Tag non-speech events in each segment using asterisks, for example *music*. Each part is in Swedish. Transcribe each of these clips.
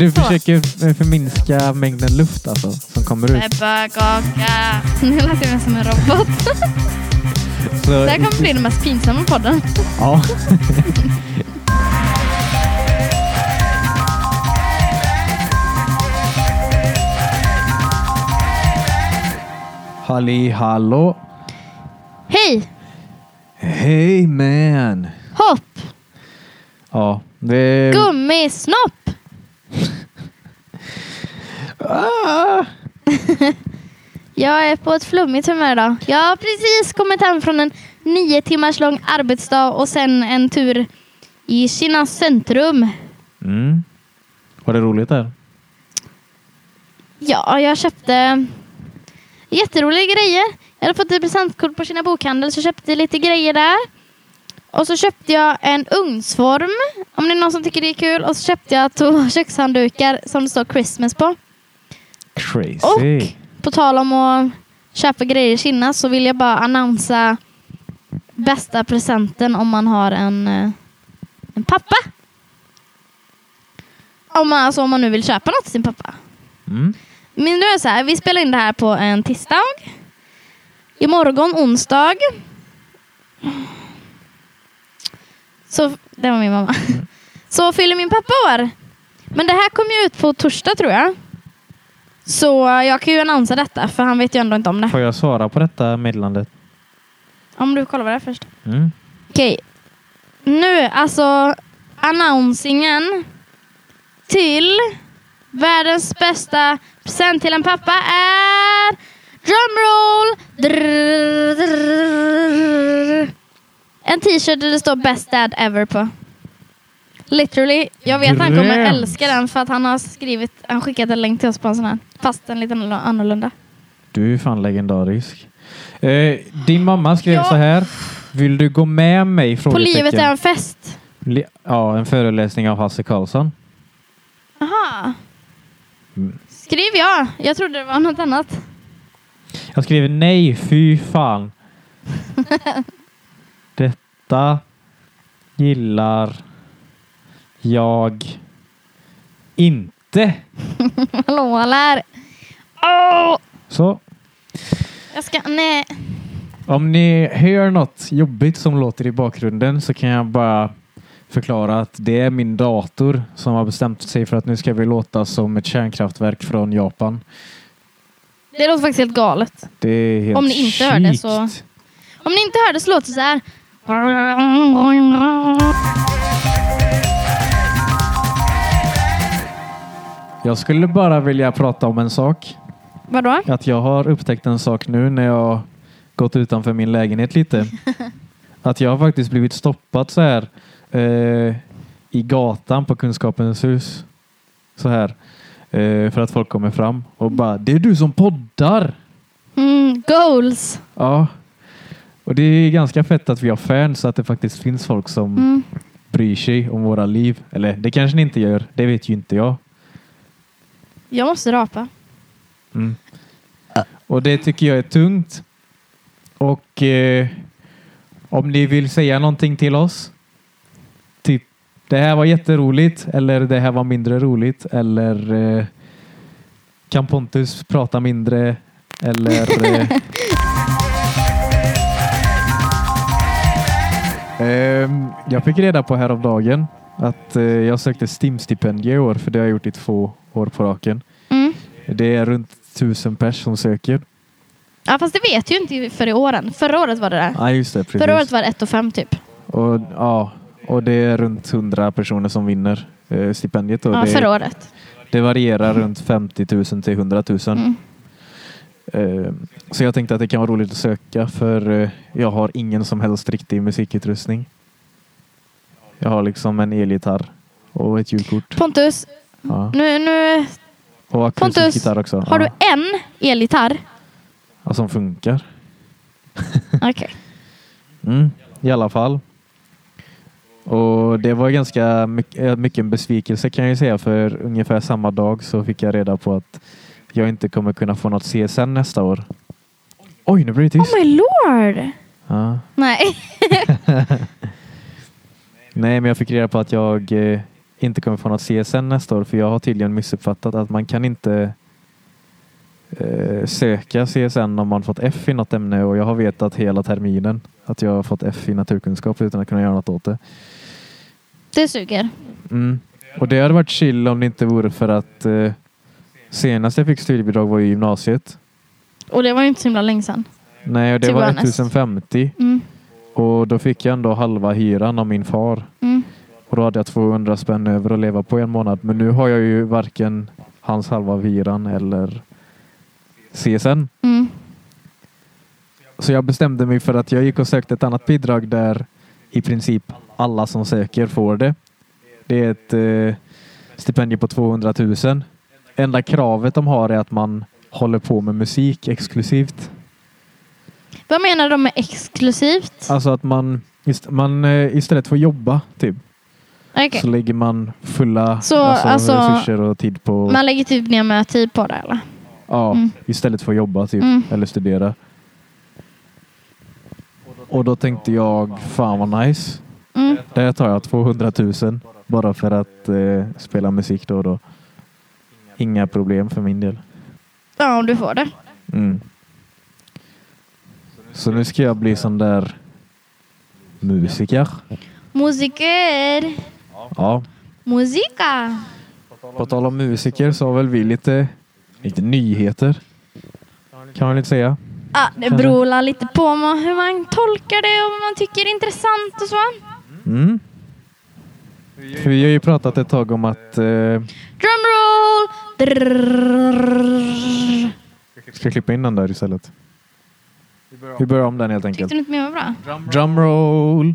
Du Så. försöker förminska mängden luft alltså, som kommer ut. Pepparkaka. Nu lät jag som en robot. *laughs* Så, Det här kommer bli den mest pinsamma podden. Ja. *laughs* Halli hallå. Hej! Hej man. Hopp! Ja, det... Gummisnopp! Ah! *laughs* Jag är på ett flummigt humör idag. Jag har precis kommit hem från en nio timmars lång arbetsdag och sen en tur i Kina centrum. Mm. Var det roligt där? Ja, jag köpte jätteroliga grejer. Jag hade fått ett presentkort på Kina bokhandel så jag köpte lite grejer där. Och så köpte jag en ugnsform, om det är någon som tycker det är kul. Och så köpte jag två *laughs* kökshanddukar som det står Christmas på. Crazy. Och på tal om att köpa grejer i Kina så vill jag bara annonsa bästa presenten om man har en, eh, en pappa. Om man, alltså om man nu vill köpa något till sin pappa. Mm. Men nu är det så här, vi spelar in det här på en tisdag. Imorgon onsdag. Så, det var min mamma. Så fyller min pappa år. Men det här kommer ju ut på torsdag tror jag. Så jag kan ju annonsera detta för han vet ju ändå inte om det. Får jag svara på detta meddelandet? Om du kollar vad det är först. Mm. Okej. Nu, alltså annonsingen till världens bästa present till en pappa är drumroll! Drrrr, drrrr. En t-shirt där det står best dad ever på. Literally. Jag vet att han kommer älska den för att han har skrivit, han skickat en länk till oss på en sån här. Fast en liten annorlunda. Du är fan legendarisk. Eh, din mamma skrev Ja. så här. Vill du gå med mig? På livet är en fest. Li- Ja, en föreläsning av Hasse Karlsson. Aha. Mm. Skriv ja. Jag trodde det var något annat. Jag skriver nej, fy fan. *laughs* Detta gillar jag inte. *laughs* Hallå, här. Åh! Så Jag ska... Nej. om ni hör något jobbigt som låter i bakgrunden så kan jag bara förklara att det är min dator som har bestämt sig för att nu ska vi låta som ett kärnkraftverk från Japan. Det låter faktiskt helt galet. Det är helt Om ni inte hör det så-. Om ni inte hörde så låter det så här. Jag skulle bara vilja prata om en sak. Vadå? Att jag har upptäckt en sak nu när jag gått utanför min lägenhet lite. *laughs* Att jag har faktiskt blivit stoppad så här eh, i gatan på Kunskapens hus. Så här. Eh, för att folk kommer fram och bara Det är du som poddar! Mm, goals. Ja. Och det är ganska fett att vi har fans så att det faktiskt finns folk som Mm. bryr sig om våra liv. Eller det kanske ni inte gör. Det vet ju inte jag. Jag måste rapa. Mm. Och det tycker jag är tungt. Och eh, om ni vill säga någonting till oss. Typ det här var jätteroligt eller det här var mindre roligt eller eh, kan Pontus prata mindre eller *laughs* eh, ehm, Jag fick reda på häromdagen att eh, jag sökte STIM-stipendier i år för det har jag gjort i två år på raken. Mm. Det är runt tusen pers som söker. Ja, fast det vet ju inte för i åren. Förra året var det där. Ja, just det. Precis. Förra året var det 1 och 5 typ. Och, ja, och det är runt 100 personer som vinner eh, stipendiet. Ja, det, förra året. det varierar runt 50 000 till 100 000. Mm. Eh, så jag tänkte att det kan vara roligt att söka för eh, jag har ingen som helst riktig musikutrustning. Jag har liksom en elgitarr och ett ljudkort. Pontus, Ja. nu, nu Och akustisk gitarr också. har ja. du en elgitarr? Ja, som funkar. *laughs* Okej. Mm, I alla fall. Och Det var ganska mycket, eh, mycket en besvikelse kan jag ju säga för ungefär samma dag så fick jag reda på att jag inte kommer kunna få något CSN nästa år. Oj, nu blir det tyst. Oh my lord! Ja. Nej. *laughs* Nej, men jag fick reda på att jag eh, inte kommer få något CSN nästa år för jag har tydligen missuppfattat att man kan inte eh, söka CSN om man fått F i något ämne och jag har vetat hela terminen att jag har fått F i naturkunskap utan att kunna göra något åt det. Det suger. Mm. Och det hade varit chill om det inte vore för att eh, senast jag fick studiebidrag var i gymnasiet. Och det var ju inte så himla länge sedan. Nej, och det be var honest. 1050 Mm. och då fick jag ändå halva hyran av min far. Mm. Och då hade jag 200 spänn över att leva på en månad. Men nu har jag ju varken hans halva av hyran eller CSN. Mm. Så jag bestämde mig för att jag gick och sökte ett annat bidrag där i princip alla som söker får det. Det är ett eh, stipendium på 200 000. Enda kravet de har är att man håller på med musik exklusivt. Vad menar de med exklusivt? Alltså att man, man eh, istället att jobba typ, Okej. så lägger man fulla Så, alltså, alltså, resurser och tid på Man lägger typ ner mer tid på det eller? Ja, Mm. istället för att jobba typ, Mm. eller studera. Och då tänkte jag, fan vad nice. Mm. Där tar jag 200 000 bara för att eh, spela musik då och då. Inga problem för min del. Ja, om du får det. Mm. Så nu ska jag bli sån där musiker. Musiker. Ja, Musika. på tal om musiker så har väl vi lite, lite nyheter. Kan man lite säga. Ah, det beror lite på hur man tolkar det och vad man tycker är intressant och så. Mm. För vi har ju pratat ett tag om att... Eh, Drumroll! Drrrr. ska klippa in den där istället? Vi börjar om den helt Tyckte enkelt. du inte mer var bra? Drumroll!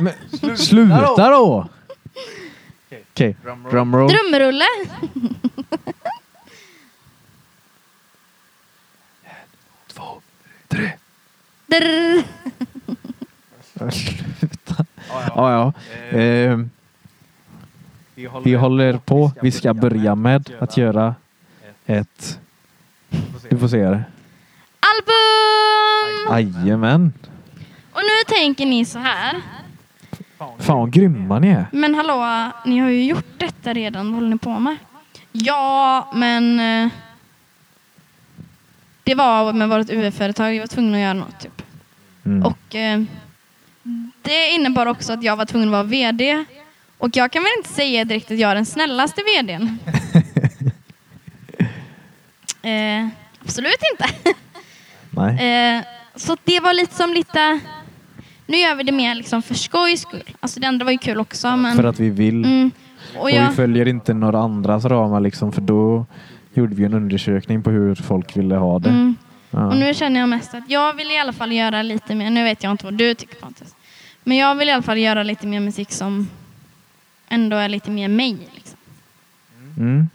Men, sluta då! Okej, drumroll. Drumrulle. Två, tre. Drrrr. Sluta. Ja, ja. Eh, vi håller på. Vi ska börja med att göra ett... Du får se det. Album! Jajamän. Och nu tänker ni så här. Fan vad grymma ni är. Men hallå, ni har ju gjort detta redan. Vad håller ni på med? Ja, men... eh, Det var med vårt UF-företag. Jag var tvungen att göra något. Typ. Mm. Och eh, Det innebar också att jag var tvungen att vara VD. Och jag kan väl inte säga direkt att jag är den snällaste VDn. *laughs* eh, absolut inte. Nej. Eh, så det var lite som lite... Nu gör vi det mer liksom för skojs skull. Alltså det andra var ju kul också. Men, För att vi vill. mm, och Och jag, vi följer inte några andras ramar liksom för då gjorde vi en undersökning på hur folk ville ha det. mm, Ja. och nu känner jag mest att jag vill i alla fall göra lite mer. Nu vet jag inte vad du tycker Pontus. Men jag vill i alla fall göra lite mer musik som ändå är lite mer mig. Liksom. Mm.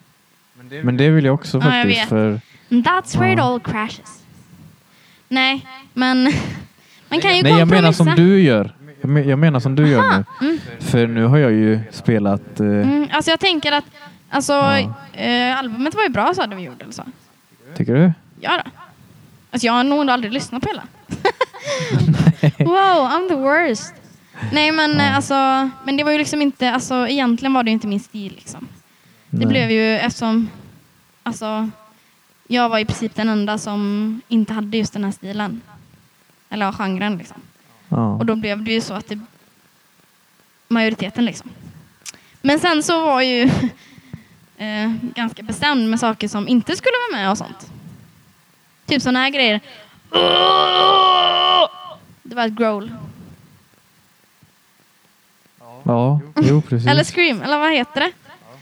Men det vill jag också Ja, jag faktiskt. vet. för That's where it Ja. all crashes. Nej, men man kan ju Nej, jag menar som du gör. Jag men- Jag menar som du gör nu. mm. För nu har jag ju spelat... Eh, Mm, alltså jag tänker att alltså, eh, albumet var ju bra sa du vi gjorde. Eller så. Tycker du? Ja då. Alltså jag har nog aldrig lyssnat på hela. *laughs* wow, I'm the worst. Nej men eh, alltså, men det var ju liksom inte, alltså egentligen var det ju inte min stil liksom. Det Nej. blev ju eftersom, alltså jag var i princip den enda som inte hade just den här stilen. Eller ja, genren liksom. Ja. Och då blev det ju så att det majoriteten liksom. Men sen så var ju *laughs* eh, ganska bestämd med saker som inte skulle vara med och sånt. Typ sådana här grejer. Det var ett growl. ja, jo precis. Eller scream, eller vad heter det?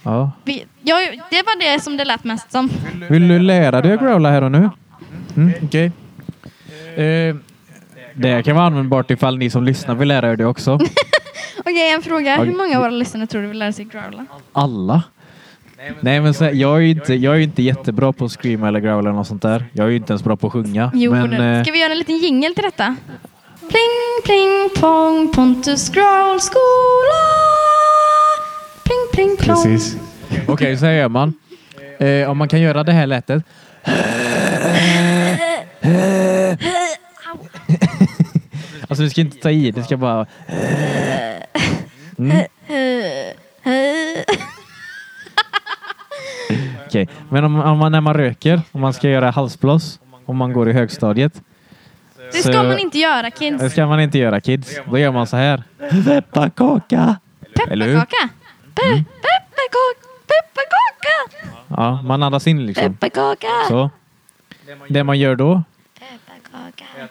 Ja. Vi, jag, det var det som det lät mest som. Vill du lära dig att growla här och nu? Mm, Okej. Eh, det kan vara användbart ifall ni som lyssnar vill lära er det också. *laughs* Okej, en fråga. Hur många av våra lyssnare tror du vill lära sig growla? Alla? Nej men så, här, jag, är ju inte, jag är ju inte jättebra på att screama eller growla eller något sånt där. Jag är ju inte ens bra på att sjunga. Jo, men, eh, Ska vi göra en liten jingel till detta? Pling, pling, pong, Pontus growl, skola. Pling, pling, plong. Precis. Okej, så här gör man. Eh, om man kan göra det här lätet. *laughs* alltså du ska inte ta i, det ska bara... Mm. Okej, men om, om man, när man röker, om man ska göra halsblås, om man går i högstadiet. Det ska man inte göra Det kids. ska man inte göra kids. Då gör man så här. Pepparkaka! Eller hur? Pepparkaka. Pe- Mm. Pepparkaka. Pepparkaka. Ja, man andas in liksom. Pepparkaka. Så. Det man gör då.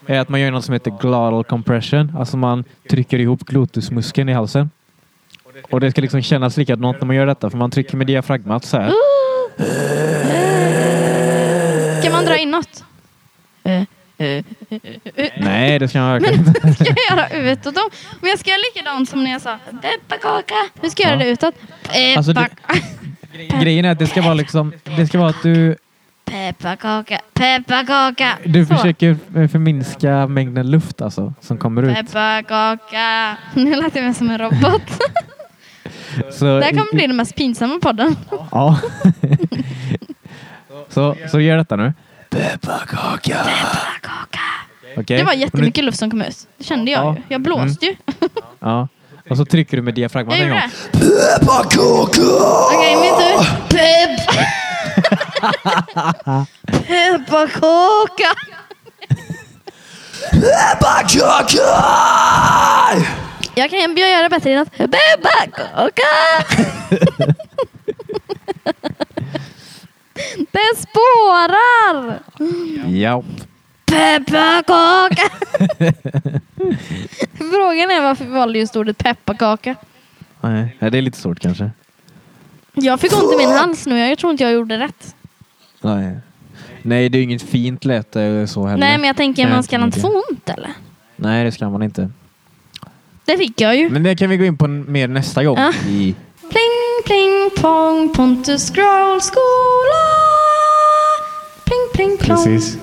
Är att man gör något som heter glottal compression. Alltså man trycker ihop glotusmuskeln i halsen. Och det ska liksom kännas likadant när man gör detta. För man trycker med diafragmat så här. Kan man dra inåt? Nej, det ska man verkligen inte. Men ska jag göra utåt om? Men jag ska göra likadant som när jag sa pepparkaka. Hur ska jag göra det utåt? Alltså, det-. Grejen är att det ska vara liksom, det ska vara att du, Pepparkaka. Pepparkaka. du Så. försöker förminska mängden luft alltså, som kommer ut. Pepparkaka. *laughs* Nu lät jag mig som en robot. *laughs* Så, Det här kommer bli den mest pinsamma podden. Ja. *laughs* så, så gör detta nu. Pepparkaka. Pepparkaka. Okej? Det var jättemycket luft som kom ut. Det kände jag Ja. ju. Jag blåste ju. Ja. Och så trycker du med diafragman en gång. det. Okej, min tur. Pepp. Pepparkaka. Jag kan jag göra det bättre än att pepparkaka. Det spårar. Ja. Pepparkaka. Frågan är varför vi valde just ordet pepparkaka. Nej, det är lite svårt kanske. Jag fick ont i min hals nu. Jag tror inte jag gjorde rätt. Nej. Nej, det är inget fint läte så heller. Nej, men jag tänker Nej, man ska inte få ont eller? Nej, det ska man inte. Det fick jag ju. Men det kan vi gå in på mer nästa gång. Ja. I, Pling, pling, pong, Pontus scroll, skola. Pling, pling, plong. precis.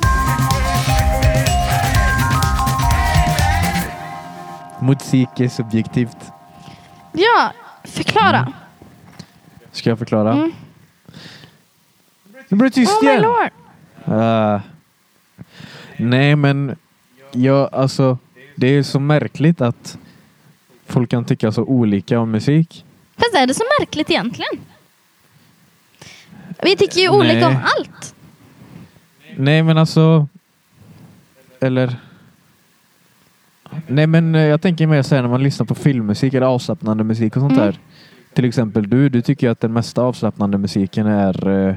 Musik är subjektivt. Ja, förklara. Ska jag förklara? Mm. Nu blir det tyst Oh igen. Ah. nej, men jag, alltså, det är så märkligt att folk kan tycka så olika om musik. Fast är det så märkligt egentligen? Vi tycker ju Nej. olika om allt. Nej, men alltså... Eller... Nej, men eh, jag tänker mer så här när man lyssnar på filmmusik eller avslappnande musik och sånt Mm. där. Till exempel du, du tycker att den mesta avslappnande musiken är eh,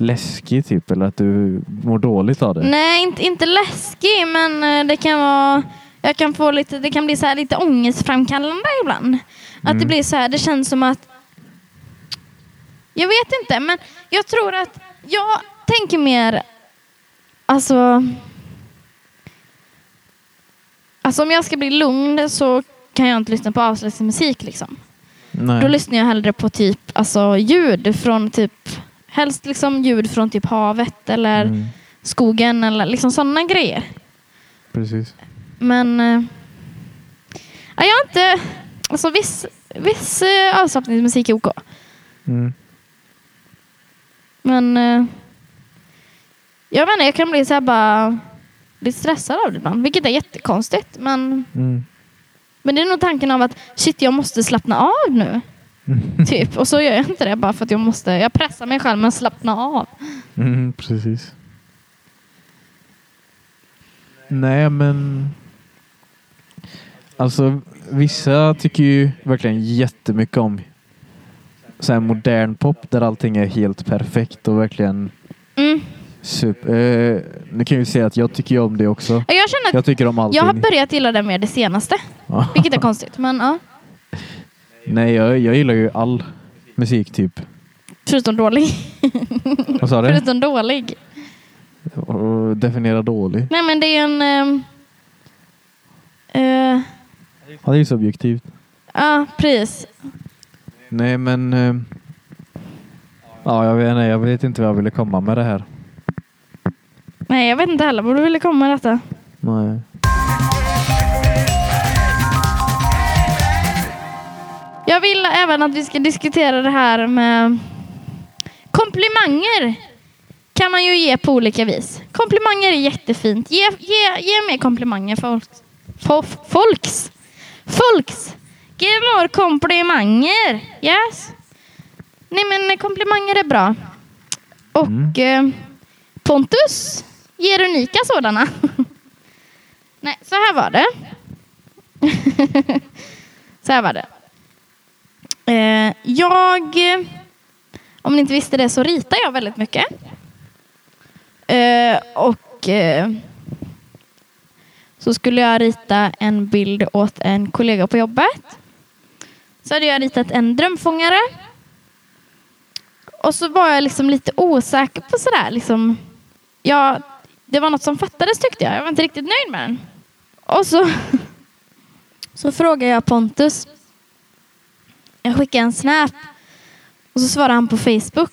läskig typ, eller att du mår dåligt av det. Nej, inte, inte läskig, men eh, det kan vara... Jag kan få lite, det kan bli så här lite ångestframkallande ibland. Att det Mm. blir så här, det känns som att... Jag vet inte, men jag tror att jag tänker mer... Alltså... Alltså om jag ska bli lugn så kan jag inte lyssna på avslappnad musik liksom. Nej. Då lyssnar jag hellre på typ alltså, ljud från typ... Helst liksom ljud från typ havet eller Mm, skogen eller liksom sådana grejer. precis. Men eh, ja, jag har inte... Alltså viss, viss eh, avslappningsmusik är OK. Mm. Men eh, jag menar, jag kan bli så här bara lite stressad av det ibland. Vilket är jättekonstigt. Men, Mm. men det är nog tanken av att shit, jag måste slappna av nu. Typ. Och så gör jag inte det bara för att jag måste. Jag pressar mig själv att slappna av. Mm, precis. Nej, men... Alltså, vissa tycker ju verkligen jättemycket om så här modern pop där allting är helt perfekt och verkligen Mm. super. Eh, nu kan jag ju säga att jag tycker om det också. Jag känner Jag tycker om allting. jag har börjat gilla det mer det senaste. Vilket är *laughs* konstigt. Men ja, Nej, jag, jag gillar ju all musik typ. förutom dålig. Vad sa du? förutom dålig. Och Definiera dålig. Nej men det är en... eh, Ja, det är ju subjektivt. Ja, precis. Nej, men... eh, Ja, jag vet, nej, jag vet inte vad jag ville komma med det här. Nej, jag vet inte heller vad du ville komma med detta. Nej. Jag vill även att vi ska diskutera det här med komplimanger. Kan man ju ge på olika vis. Komplimanger är jättefint. Ge, ge, ge mer komplimanger folk. Fo- folks. Folks. Ge mer komplimanger. Yes. Nej men komplimanger är bra. Och Mm. eh, Pontus ger unika sådana. *laughs* Nej, så här var det. *laughs* så här var det. Eh, jag, om ni inte visste det, så ritar jag väldigt mycket. Eh, och eh, så skulle jag rita en bild åt en kollega på jobbet. Så hade jag ritat en drömfångare. Och så var jag liksom lite osäker på sådär. Liksom, ja, det var något som fattades tyckte jag. Jag var inte riktigt nöjd med den. Och så, *laughs* så frågade jag Pontus. Jag skickade en snap. Och så svarade han på Facebook.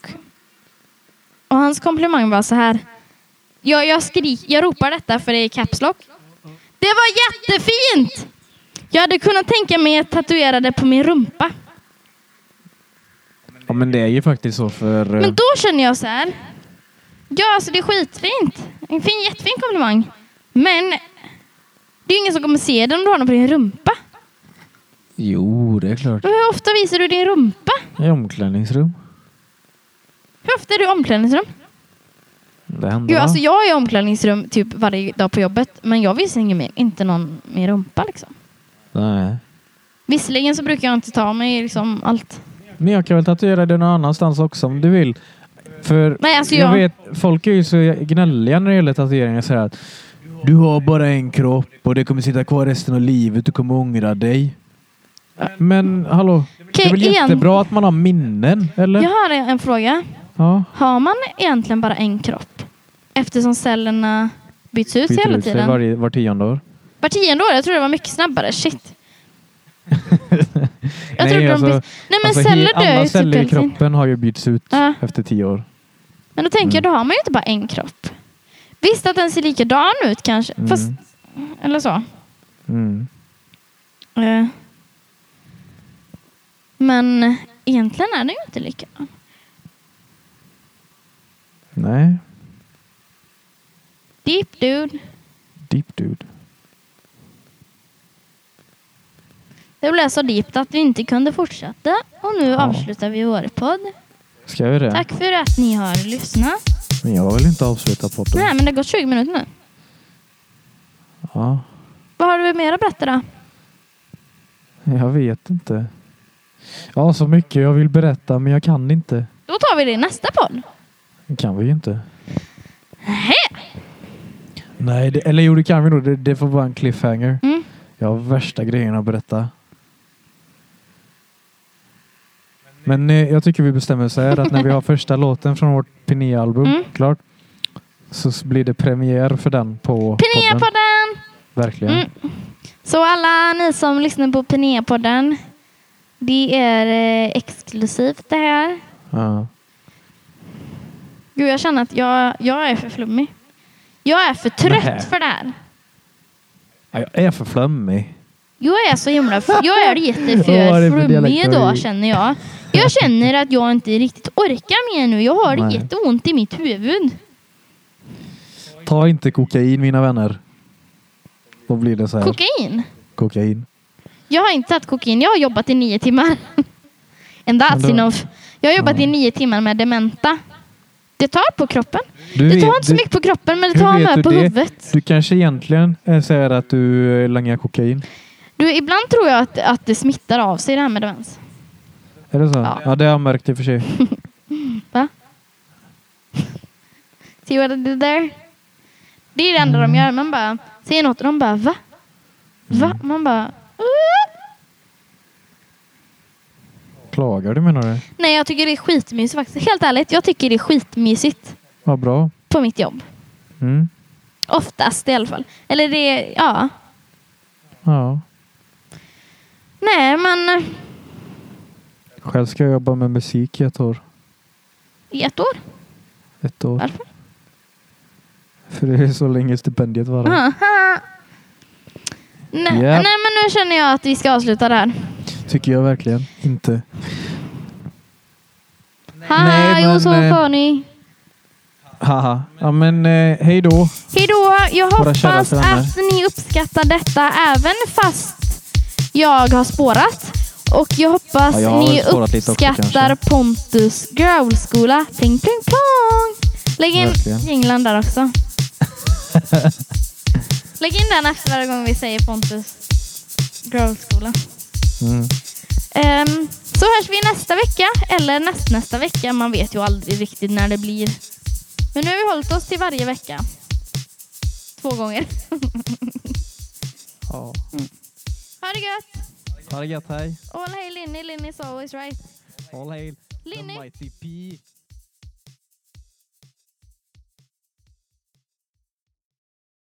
Och hans komplimang var så här. Jag, jag, skrik, jag ropar detta för det är caps lock. Det var jättefint! Jag hade kunnat tänka mig att tatuera det på min rumpa. Ja, men det är ju faktiskt så för... eh, Men då känner jag så här. Ja, alltså det är skitfint. En fin, jättefin komplimang. Men det är ingen som kommer se den om du har den på din rumpa. Jo, det är klart. Och hur ofta visar du din rumpa? I omklädningsrum. Hur ofta är du i omklädningsrum? Det händer va? alltså jag är i omklädningsrum typ varje dag på jobbet. Men jag visar ingen, mer- inte någon min rumpa liksom. Nej. Visserligen så brukar jag inte ta mig liksom allt. Men jag kan väl tatuera det någon annanstans också om du vill. För Nej, alltså jag jag- vet, folk är ju så gnälliga när det gäller tatueringar. Så här att du har bara en kropp och det kommer sitta kvar resten av livet. Du kommer ångra dig. Men hallå, det är Okej, väl igen. jättebra att man har minnen? Eller? Jag har en fråga. Ja. Har man egentligen bara en kropp? Eftersom cellerna byts ut Byter hela ut sig tiden. varje, var tionde år. Var tionde år? Jag tror det var mycket snabbare. Shit. *laughs* Jag trodde de alltså, byts... Nej men alltså, celler dör ju Alla typ celler i hela tiden. kroppen har ju bytts ut Ja. efter tio år. Men då tänker jag, Mm. då har man ju inte bara en kropp. Visst att den ser likadan ut kanske. Mm. Fast, eller så. Mm. Eh. Men egentligen är den ju inte likadan. Nej, Deep dude. deep dude. Det blev så deep att vi inte kunde fortsätta. Och nu Ja. avslutar vi vår podd. Ska vi det? Tack för att ni har lyssnat. Men jag vill inte avsluta podden. Nej, men det har gått 20 minuter nu. Ja, Vad har du mer att berätta då? jag vet inte. Har så mycket jag vill berätta men jag kan inte. Då tar vi det i nästa podd. Det kan vi ju inte. Nähä. Nej, det, eller jo det kan vi nog. Det, det får vara en cliffhanger. Mm. Jag har värsta grejerna att berätta. Men eh, jag tycker vi bestämmer så här att när vi har *laughs* första låten från vårt Pinea-album Mm. klart så s- blir det premiär för den på podden. Pinea-podden! Verkligen. Mm. Så alla ni som lyssnar på Pinea-podden. Det är eh, exklusivt det här. Ja. Gud, jag känner att jag, jag är för flummig. Jag är för trött Nähä. för det här. Ja, Jag är för flummig. Jag är så himla... Jag är lite för flummig idag känner jag. Jag känner att jag inte riktigt orkar mer nu. Jag har Nej. jätteont i mitt huvud. Ta inte kokain mina vänner. Då blir det så här. Kokain? kokain. Jag har inte tagit kokain. Jag har jobbat i nio timmar. *laughs* And that's då- enough. Jag har jobbat Ja. i nio timmar med dementa. Det tar på kroppen. Du Det vet- tar inte så mycket på kroppen men det tar vet med på det? huvudet. Du kanske egentligen eh, säger att du eh, langar kokain. Du, ibland tror jag att, att det smittar av sig det här med demens. Är det så? Ja. Ja, det har jag märkt i och för sig. *laughs* Va? *laughs* See what I did there? Det är det enda Mm. de gör. Man bara säger något och de bara va? Va? Man bara. Klagar du menar du? Nej jag tycker det är skitmysigt faktiskt. Helt ärligt, jag tycker det är skitmysigt Vad bra. på mitt jobb. Mm. Oftast i alla fall. Eller det, ja. Ja. Nej men Själv ska jag jobba med musik i ett år. i ett år. Ett år. Varför? För det är så länge stipendiet varar. Aha. Nej, nej men nu känner jag att vi ska avsluta det här. Tycker jag verkligen inte. Ha, Nej, jo men, så eh, funny. Haha. Ja men eh, hej då. Hej då! Jag Våra hoppas att ni uppskattar detta även fast jag har spårat. Och jag hoppas Ja, jag har ni lite också, uppskattar kanske. Pontus Growlskola. Pling pling plong! Lägg in Verkligen. jinglan där också. *laughs* Lägg in den efter varje gång vi säger Pontus Growlskola. Mm. Ehm, så hörs vi nästa vecka eller näst, nästa vecka. Man vet ju aldrig riktigt när det blir. Men nu har vi hållit oss till varje vecka. Två gånger. *laughs* Ja. Ha det gött! Ha det gött, hej. All hail Linny, Linny's always right. All hail the Linny! mighty P.